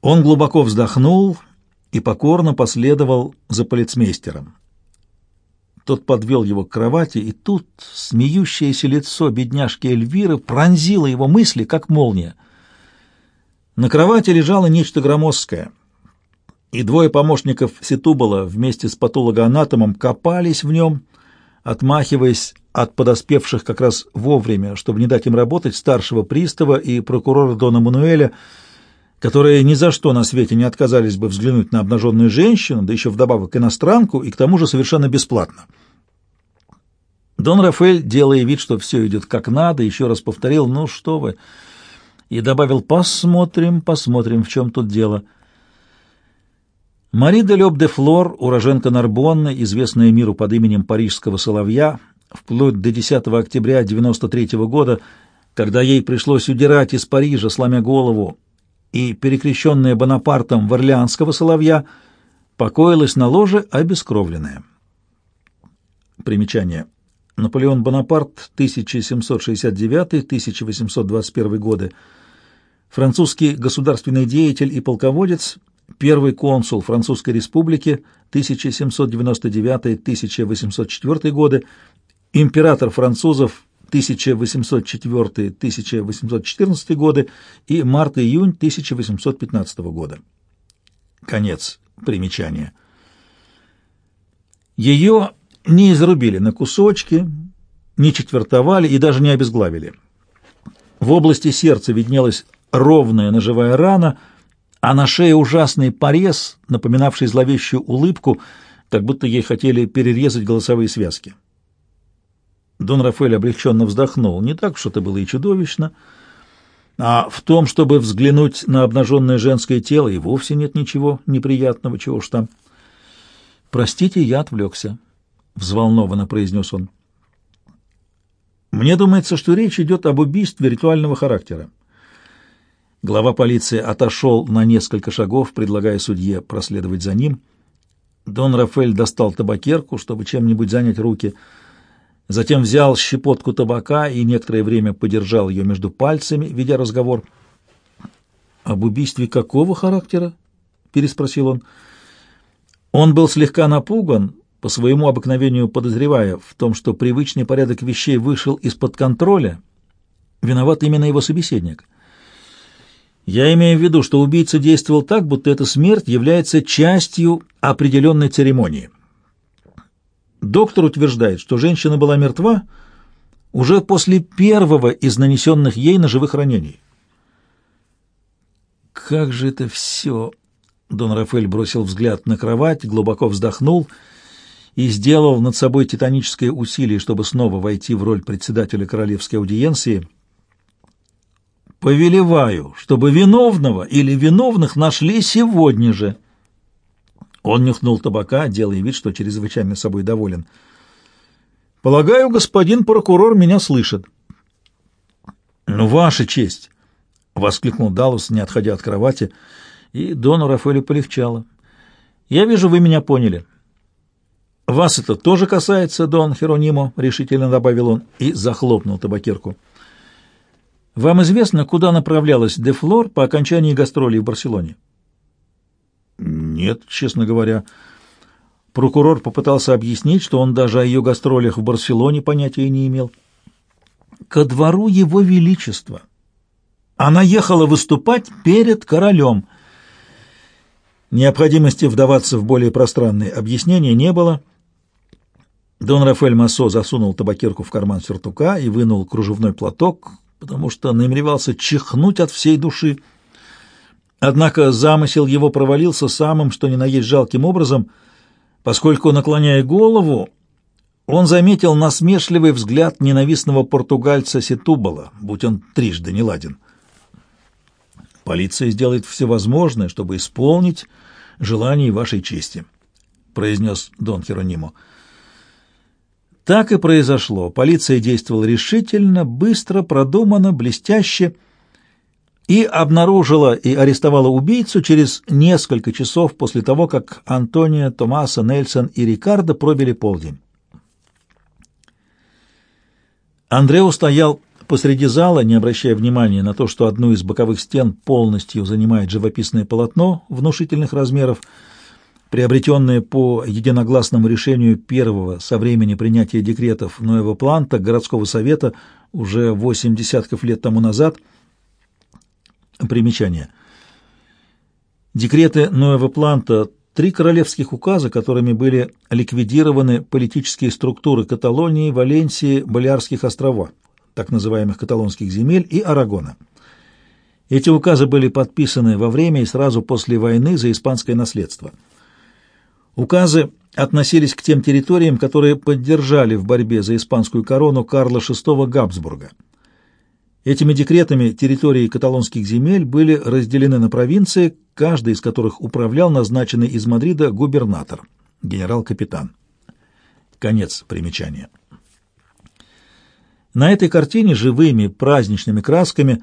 Он глубоко вздохнул и покорно последовал за полицмейстером. Тот подвел его к кровати, и тут смеющееся лицо бедняжки Эльвиры пронзило его мысли, как молния. На кровати лежало нечто громоздкое, и двое помощников Ситубала вместе с патологоанатомом копались в нем, отмахиваясь от подоспевших как раз вовремя, чтобы не дать им работать, старшего пристава и прокурора Дона Мануэля, которые ни за что на свете не отказались бы взглянуть на обнаженную женщину, да еще вдобавок иностранку, и к тому же совершенно бесплатно. Дон Рафаэль, делая вид, что все идет как надо, еще раз повторил «Ну что вы!» и добавил «Посмотрим, посмотрим, в чем тут дело». Мари де Лёб де Флор, уроженка Нарбонны, известная миру под именем Парижского Соловья, вплоть до 10 октября 93 года, когда ей пришлось удирать из Парижа, сломя голову, и перекрещенная Бонапартом в Орлеанского Соловья, покоилась на ложе обескровленная. Примечание. Наполеон Бонапарт, 1769-1821 годы, французский государственный деятель и полководец, первый консул Французской республики 1799-1804 годы, император французов 1804-1814 годы и март-июнь 1815 года. Конец примечания. Ее не изрубили на кусочки, не четвертовали и даже не обезглавили. В области сердца виднелась ровная ножевая рана, а на шее ужасный порез, напоминавший зловещую улыбку, как будто ей хотели перерезать голосовые связки. Дон Рафаэль облегченно вздохнул. Не так что это было и чудовищно, а в том, чтобы взглянуть на обнаженное женское тело, и вовсе нет ничего неприятного, чего уж там. «Простите, я отвлекся», — взволнованно произнес он. «Мне думается, что речь идет об убийстве ритуального характера. Глава полиции отошел на несколько шагов, предлагая судье проследовать за ним. Дон Рафаэль достал табакерку, чтобы чем-нибудь занять руки — Затем взял щепотку табака и некоторое время подержал ее между пальцами, ведя разговор. «Об убийстве какого характера?» — переспросил он. Он был слегка напуган, по своему обыкновению подозревая в том, что привычный порядок вещей вышел из-под контроля. Виноват именно его собеседник. Я имею в виду, что убийца действовал так, будто эта смерть является частью определенной церемонии. Доктор утверждает, что женщина была мертва уже после первого из нанесенных ей ножевых ранений. «Как же это все!» Дон Рафаэль бросил взгляд на кровать, глубоко вздохнул и сделал над собой титаническое усилие, чтобы снова войти в роль председателя королевской аудиенции. «Повелеваю, чтобы виновного или виновных нашли сегодня же!» Он нюхнул табака, делая вид, что чрезвычайно собой доволен. «Полагаю, господин прокурор меня слышит». «Ну, ваша честь!» — воскликнул Даллас, не отходя от кровати, и Дону Рафаэлю полегчало. «Я вижу, вы меня поняли». «Вас это тоже касается, Дон Херонимо», — решительно добавил он и захлопнул табакерку. «Вам известно, куда направлялась Дефлор по окончании гастролей в Барселоне?» Нет, честно говоря. Прокурор попытался объяснить, что он даже о ее гастролях в Барселоне понятия не имел. Ко двору его величества. Она ехала выступать перед королем. Необходимости вдаваться в более пространные объяснения не было. Дон Рафаэль Массо засунул табакерку в карман сюртука и вынул кружевной платок, потому что намеревался чихнуть от всей души. Однако замысел его провалился самым, что ни на есть жалким образом, поскольку, наклоняя голову, он заметил насмешливый взгляд ненавистного португальца Сетубала, будь он трижды не ладен. «Полиция сделает все возможное, чтобы исполнить желание вашей чести», — произнес Дон Херонимо. Так и произошло. Полиция действовала решительно, быстро, продуманно, блестяще — и обнаружила и арестовала убийцу через несколько часов после того, как Антонио, Томаса, Нельсон и Рикардо пробили полдень. Андрео стоял Посреди зала, не обращая внимания на то, что одну из боковых стен полностью занимает живописное полотно внушительных размеров, приобретенное по единогласному решению первого со времени принятия декретов Ноева Планта городского совета уже восемь десятков лет тому назад. Примечание. Декреты Ноева Планта – три королевских указа, которыми были ликвидированы политические структуры Каталонии, Валенсии, Балиарских островов, так называемых каталонских земель, и Арагона. Эти указы были подписаны во время и сразу после войны за испанское наследство – Указы относились к тем территориям, которые поддержали в борьбе за испанскую корону Карла VI Габсбурга. Этими декретами территории каталонских земель были разделены на провинции, каждый из которых управлял назначенный из Мадрида губернатор, генерал-капитан. Конец примечания. На этой картине живыми праздничными красками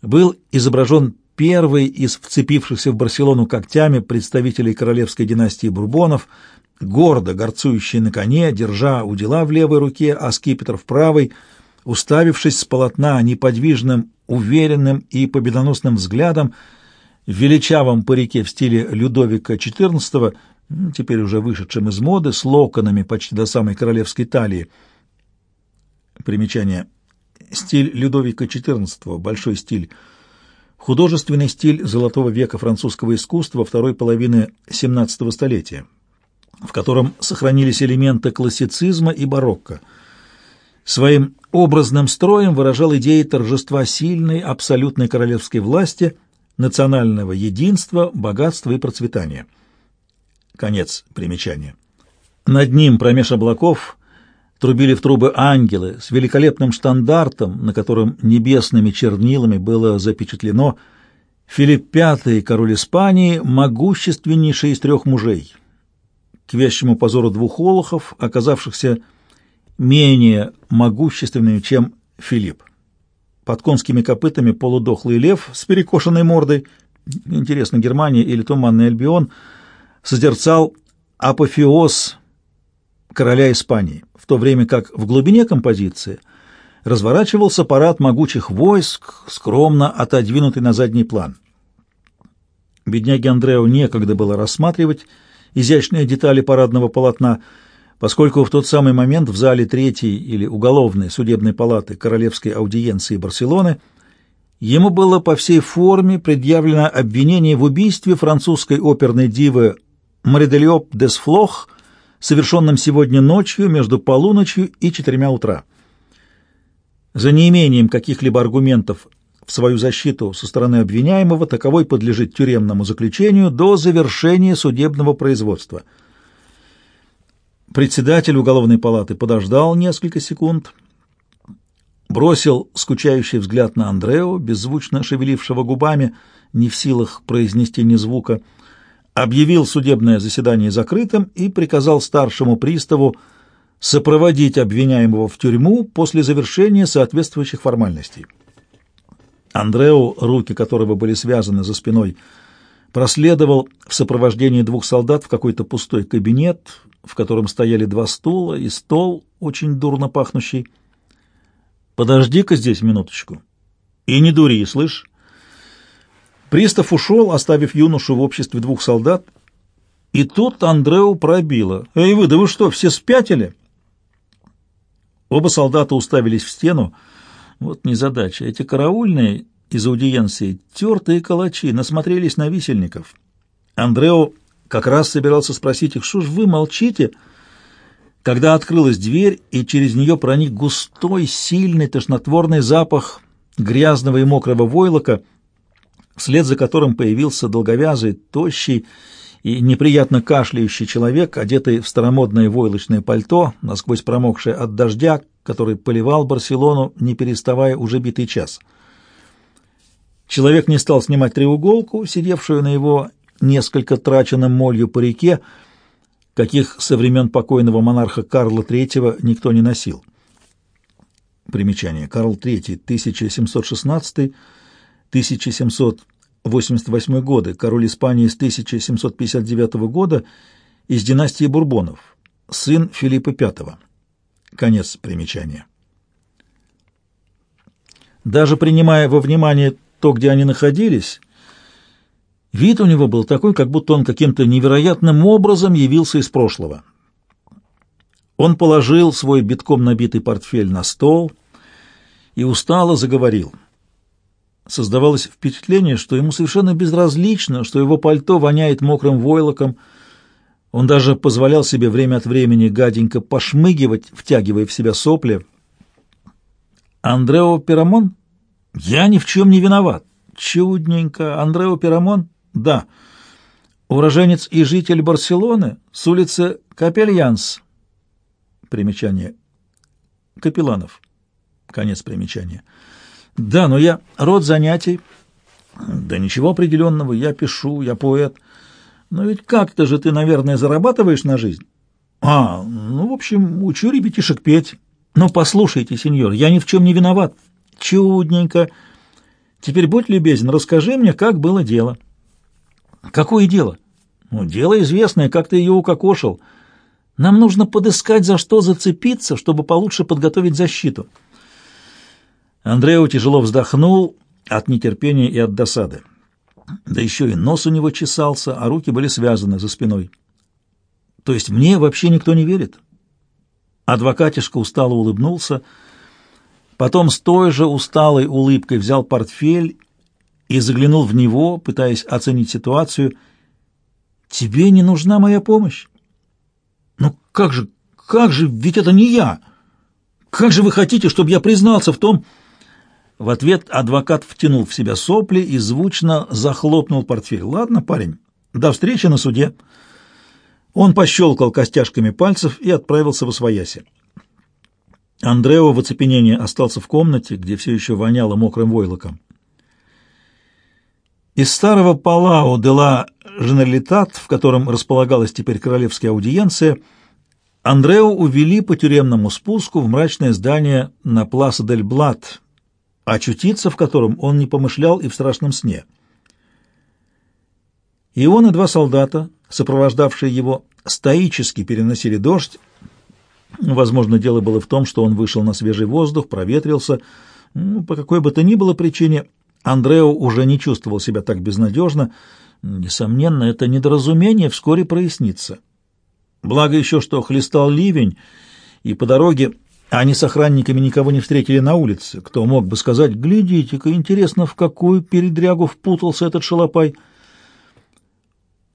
был изображен первый из вцепившихся в Барселону когтями представителей королевской династии Бурбонов, гордо горцующий на коне, держа у дела в левой руке, а скипетр в правой, уставившись с полотна неподвижным, уверенным и победоносным взглядом, величавом парике в стиле Людовика XIV, теперь уже вышедшим из моды, с локонами почти до самой королевской талии. Примечание. Стиль Людовика XIV, большой стиль, художественный стиль золотого века французского искусства второй половины XVII столетия, в котором сохранились элементы классицизма и барокко. Своим образным строем выражал идеи торжества сильной абсолютной королевской власти, национального единства, богатства и процветания. Конец примечания. Над ним, промеж облаков, трубили в трубы ангелы с великолепным штандартом, на котором небесными чернилами было запечатлено Филипп V, король Испании, могущественнейший из трех мужей. К вящему позору двух олухов, оказавшихся менее могущественными, чем Филипп. Под конскими копытами полудохлый лев с перекошенной мордой, интересно, Германия или Туманный Альбион, созерцал апофеоз короля Испании, в то время как в глубине композиции разворачивался парад могучих войск, скромно отодвинутый на задний план. Бедняге Андрео некогда было рассматривать изящные детали парадного полотна, поскольку в тот самый момент в зале третьей или уголовной судебной палаты Королевской аудиенции Барселоны ему было по всей форме предъявлено обвинение в убийстве французской оперной дивы Маридельоп Десфлох совершенном сегодня ночью между полуночью и четырьмя утра. За неимением каких-либо аргументов в свою защиту со стороны обвиняемого таковой подлежит тюремному заключению до завершения судебного производства. Председатель уголовной палаты подождал несколько секунд, бросил скучающий взгляд на Андрео, беззвучно шевелившего губами, не в силах произнести ни звука, — объявил судебное заседание закрытым и приказал старшему приставу сопроводить обвиняемого в тюрьму после завершения соответствующих формальностей. Андреу, руки которого были связаны за спиной, проследовал в сопровождении двух солдат в какой-то пустой кабинет, в котором стояли два стула и стол, очень дурно пахнущий. «Подожди-ка здесь минуточку. И не дури, слышь?» Пристав ушел, оставив юношу в обществе двух солдат, и тут Андреу пробило. «Эй вы, да вы что, все спятили?» Оба солдата уставились в стену. Вот незадача. Эти караульные из аудиенции, тертые калачи, насмотрелись на висельников. Андрео как раз собирался спросить их, что ж вы молчите, когда открылась дверь, и через нее проник густой, сильный, тошнотворный запах грязного и мокрого войлока — вслед за которым появился долговязый, тощий и неприятно кашляющий человек, одетый в старомодное войлочное пальто, насквозь промокшее от дождя, который поливал Барселону, не переставая уже битый час. Человек не стал снимать треуголку, сидевшую на его несколько траченном молью по реке, каких со времен покойного монарха Карла III никто не носил. Примечание. Карл III, 1716 1788 годы, король Испании с 1759 года из династии Бурбонов, сын Филиппа V. Конец примечания. Даже принимая во внимание то, где они находились, вид у него был такой, как будто он каким-то невероятным образом явился из прошлого. Он положил свой битком набитый портфель на стол и устало заговорил. Создавалось впечатление, что ему совершенно безразлично, что его пальто воняет мокрым войлоком. Он даже позволял себе время от времени гаденько пошмыгивать, втягивая в себя сопли. «Андрео Пирамон? Я ни в чем не виноват. Чудненько. Андрео Пирамон? Да. Уроженец и житель Барселоны с улицы Капельянс. Примечание. Капелланов. Конец примечания. Да, но я... Род занятий... Да ничего определенного. Я пишу, я поэт. Но ведь как-то же ты, наверное, зарабатываешь на жизнь. А, ну, в общем, учу ребятишек петь. Но послушайте, сеньор, я ни в чем не виноват. Чудненько. Теперь будь любезен, расскажи мне, как было дело. Какое дело? Ну, дело известное, как ты ее укокошил. Нам нужно подыскать, за что зацепиться, чтобы получше подготовить защиту. Андрео тяжело вздохнул от нетерпения и от досады. Да еще и нос у него чесался, а руки были связаны за спиной. То есть мне вообще никто не верит? Адвокатишка устало улыбнулся, потом с той же усталой улыбкой взял портфель и заглянул в него, пытаясь оценить ситуацию. «Тебе не нужна моя помощь?» «Ну как же, как же, ведь это не я! Как же вы хотите, чтобы я признался в том...» В ответ адвокат втянул в себя сопли и звучно захлопнул портфель. «Ладно, парень, до встречи на суде». Он пощелкал костяшками пальцев и отправился в освояси. Андрео в оцепенении остался в комнате, где все еще воняло мокрым войлоком. Из старого Палао де ла Женералитат, в котором располагалась теперь королевская аудиенция, Андрео увели по тюремному спуску в мрачное здание на Пласа дель Блат, очутиться в котором он не помышлял и в страшном сне. И он и два солдата, сопровождавшие его, стоически переносили дождь. Возможно, дело было в том, что он вышел на свежий воздух, проветрился. Ну, по какой бы то ни было причине, Андрео уже не чувствовал себя так безнадежно. Несомненно, это недоразумение вскоре прояснится. Благо еще, что хлестал ливень, и по дороге они с охранниками никого не встретили на улице. Кто мог бы сказать, глядите-ка, интересно, в какую передрягу впутался этот шалопай —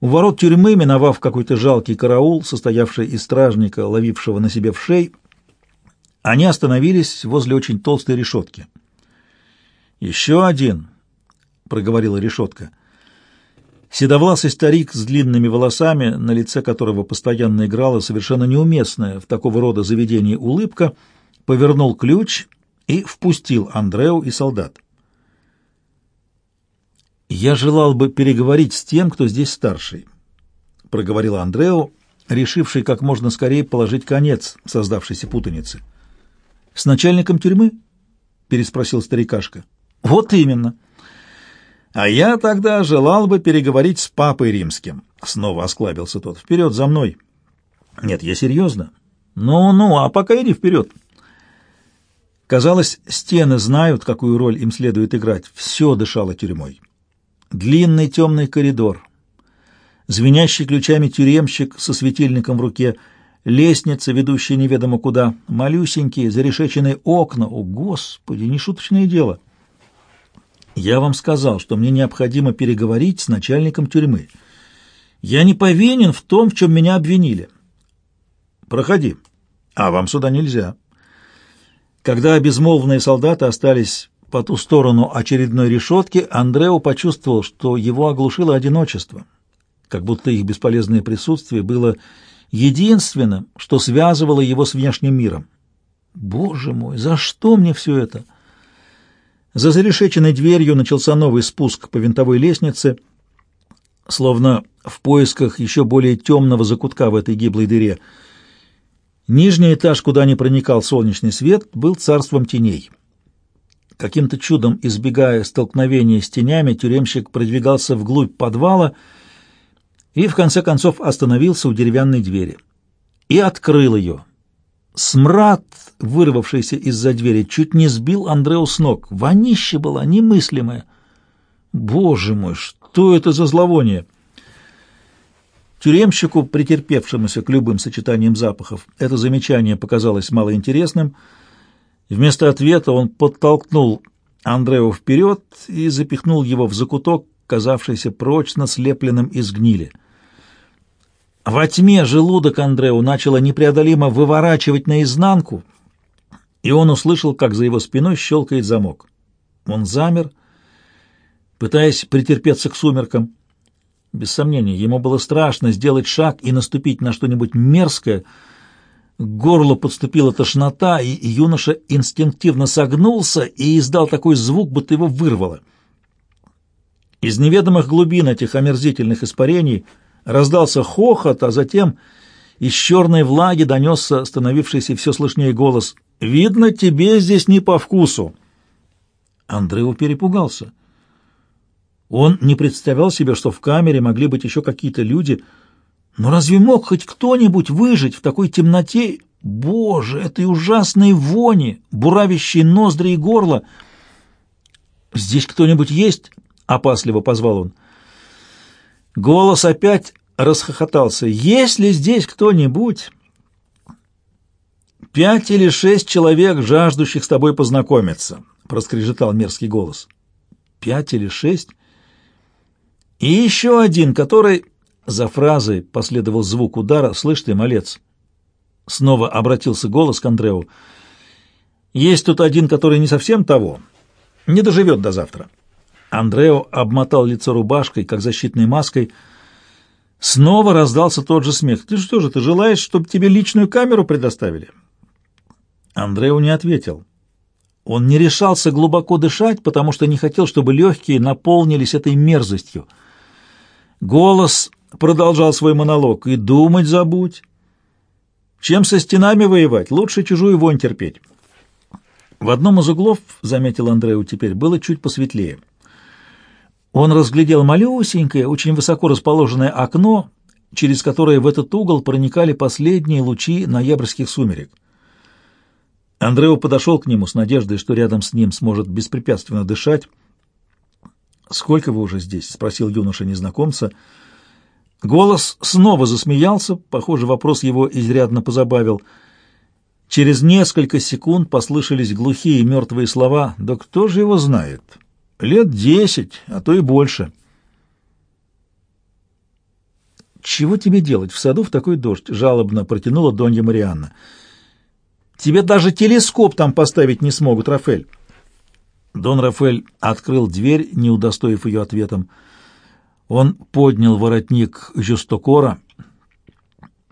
у ворот тюрьмы, миновав какой-то жалкий караул, состоявший из стражника, ловившего на себе в шей, они остановились возле очень толстой решетки. «Еще один», — проговорила решетка. Седовласый старик с длинными волосами, на лице которого постоянно играла совершенно неуместная в такого рода заведении улыбка, повернул ключ и впустил Андреу и солдат. «Я желал бы переговорить с тем, кто здесь старший», — проговорила Андрео, решивший как можно скорее положить конец создавшейся путанице. «С начальником тюрьмы?» — переспросил старикашка. «Вот именно». «А я тогда желал бы переговорить с папой римским», — снова осклабился тот. «Вперед за мной». «Нет, я серьезно». «Ну-ну, а пока иди вперед». Казалось, стены знают, какую роль им следует играть. Все дышало тюрьмой. Длинный темный коридор, звенящий ключами тюремщик со светильником в руке, лестница, ведущая неведомо куда, малюсенькие зарешеченные окна. О, Господи, нешуточное дело! Я вам сказал, что мне необходимо переговорить с начальником тюрьмы. Я не повинен в том, в чем меня обвинили. Проходи. А вам сюда нельзя. Когда безмолвные солдаты остались по ту сторону очередной решетки Андрео почувствовал, что его оглушило одиночество, как будто их бесполезное присутствие было единственным, что связывало его с внешним миром. «Боже мой, за что мне все это?» За зарешеченной дверью начался новый спуск по винтовой лестнице, словно в поисках еще более темного закутка в этой гиблой дыре. Нижний этаж, куда не проникал солнечный свет, был царством теней. Каким-то чудом, избегая столкновения с тенями, тюремщик продвигался вглубь подвала и, в конце концов, остановился у деревянной двери. И открыл ее. Смрад, вырвавшийся из-за двери, чуть не сбил Андреу с ног. Вонище была немыслимая. Боже мой, что это за зловоние! Тюремщику, претерпевшемуся к любым сочетаниям запахов, это замечание показалось малоинтересным. Вместо ответа он подтолкнул Андрею вперед и запихнул его в закуток, казавшийся прочно слепленным из гнили. Во тьме желудок Андреу начало непреодолимо выворачивать наизнанку, и он услышал, как за его спиной щелкает замок. Он замер, пытаясь претерпеться к сумеркам. Без сомнения, ему было страшно сделать шаг и наступить на что-нибудь мерзкое. К горлу подступила тошнота, и юноша инстинктивно согнулся и издал такой звук, будто его вырвало. Из неведомых глубин этих омерзительных испарений раздался хохот, а затем из черной влаги донесся становившийся все слышнее голос «Видно, тебе здесь не по вкусу». Андреев перепугался. Он не представлял себе, что в камере могли быть еще какие-то люди. Но разве мог хоть кто-нибудь выжить в такой темноте? Боже, этой ужасной вони, буравящей ноздри и горло! «Здесь кто-нибудь есть?» — опасливо позвал он. Голос опять расхохотался. «Есть ли здесь кто-нибудь?» «Пять или шесть человек, жаждущих с тобой познакомиться», — проскрежетал мерзкий голос. «Пять или шесть?» И еще один, который... За фразой последовал звук удара. «Слышь ты, малец!» Снова обратился голос к Андреу. «Есть тут один, который не совсем того. Не доживет до завтра». Андрео обмотал лицо рубашкой, как защитной маской. Снова раздался тот же смех. «Ты что же, ты желаешь, чтобы тебе личную камеру предоставили?» Андрео не ответил. Он не решался глубоко дышать, потому что не хотел, чтобы легкие наполнились этой мерзостью. Голос продолжал свой монолог. «И думать забудь. Чем со стенами воевать, лучше чужую вонь терпеть». В одном из углов, заметил Андрею теперь, было чуть посветлее. Он разглядел малюсенькое, очень высоко расположенное окно, через которое в этот угол проникали последние лучи ноябрьских сумерек. Андрео подошел к нему с надеждой, что рядом с ним сможет беспрепятственно дышать, «Сколько вы уже здесь?» — спросил юноша незнакомца. Голос снова засмеялся, похоже, вопрос его изрядно позабавил. Через несколько секунд послышались глухие мертвые слова. «Да кто же его знает? Лет десять, а то и больше». «Чего тебе делать в саду в такой дождь?» — жалобно протянула Донья Марианна. «Тебе даже телескоп там поставить не смогут, Рафель». Дон Рафаэль открыл дверь, не удостоив ее ответом. Он поднял воротник Жюстокора.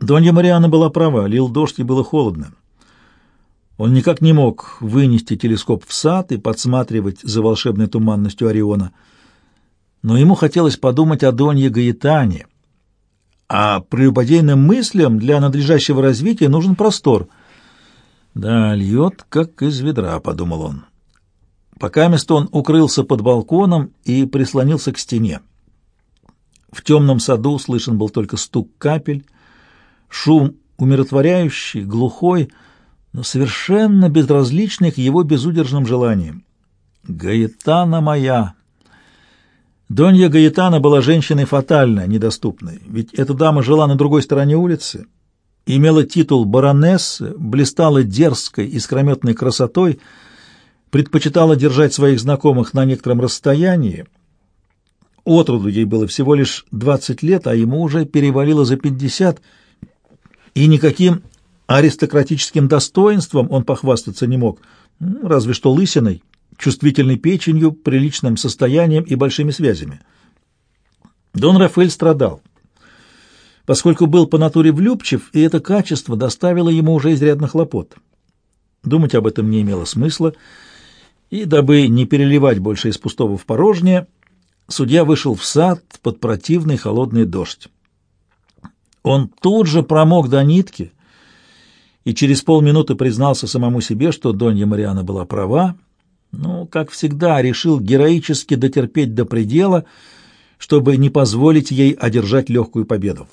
Донья Мариана была права, лил дождь и было холодно. Он никак не мог вынести телескоп в сад и подсматривать за волшебной туманностью Ориона. Но ему хотелось подумать о Донье Гаэтане. А прелюбодейным мыслям для надлежащего развития нужен простор. «Да, льет, как из ведра», — подумал он. Пока место он укрылся под балконом и прислонился к стене. В темном саду слышен был только стук капель, шум умиротворяющий, глухой, но совершенно безразличный к его безудержным желаниям. «Гаэтана моя!» Донья Гаэтана была женщиной фатально недоступной, ведь эта дама жила на другой стороне улицы, имела титул баронессы, блистала дерзкой, искрометной красотой — предпочитала держать своих знакомых на некотором расстоянии. Отроду ей было всего лишь 20 лет, а ему уже перевалило за 50, и никаким аристократическим достоинством он похвастаться не мог, ну, разве что лысиной, чувствительной печенью, приличным состоянием и большими связями. Дон Рафаэль страдал, поскольку был по натуре влюбчив, и это качество доставило ему уже изрядно хлопот. Думать об этом не имело смысла, и, дабы не переливать больше из пустого в порожнее, судья вышел в сад под противный холодный дождь. Он тут же промок до нитки и через полминуты признался самому себе, что Донья Мариана была права, но, как всегда, решил героически дотерпеть до предела, чтобы не позволить ей одержать легкую победу.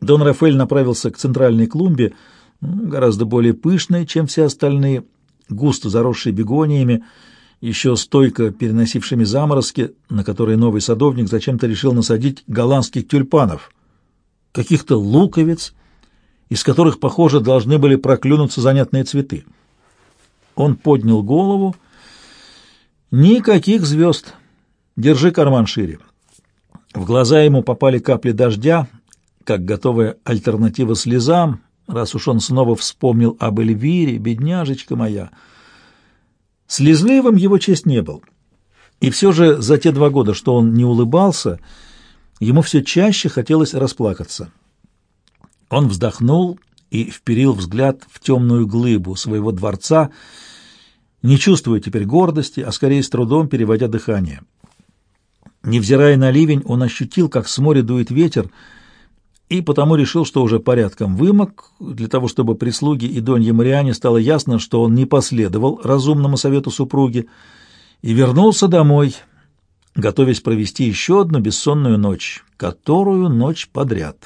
Дон Рафаэль направился к центральной клумбе, гораздо более пышные, чем все остальные, густо заросшие бегониями, еще стойко переносившими заморозки, на которые новый садовник зачем-то решил насадить голландских тюльпанов, каких-то луковиц, из которых, похоже, должны были проклюнуться занятные цветы. Он поднял голову. Никаких звезд. Держи карман шире. В глаза ему попали капли дождя, как готовая альтернатива слезам, раз уж он снова вспомнил об Эльвире, бедняжечка моя. Слезливым его честь не был. И все же за те два года, что он не улыбался, ему все чаще хотелось расплакаться. Он вздохнул и вперил взгляд в темную глыбу своего дворца, не чувствуя теперь гордости, а скорее с трудом переводя дыхание. Невзирая на ливень, он ощутил, как с моря дует ветер, и потому решил, что уже порядком вымок, для того, чтобы прислуги и Донье Мариане стало ясно, что он не последовал разумному совету супруги, и вернулся домой, готовясь провести еще одну бессонную ночь, которую ночь подряд.